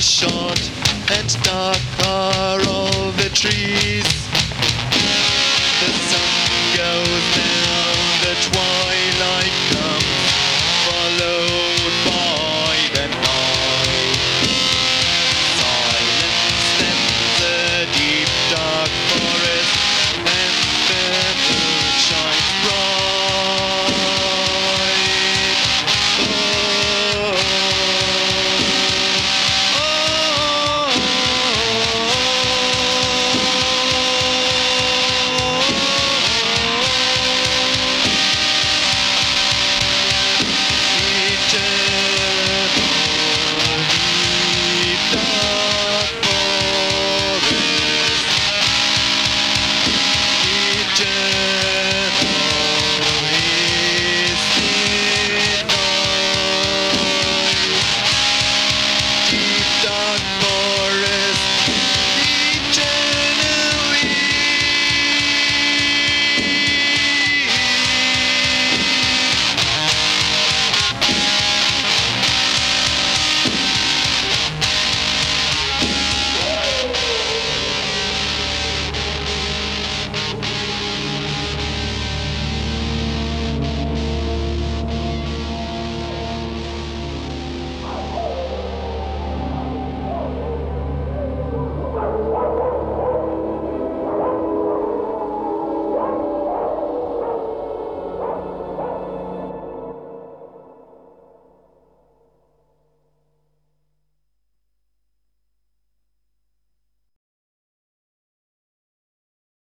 short and dark are all the trees. The sun goes down, the twilight comes.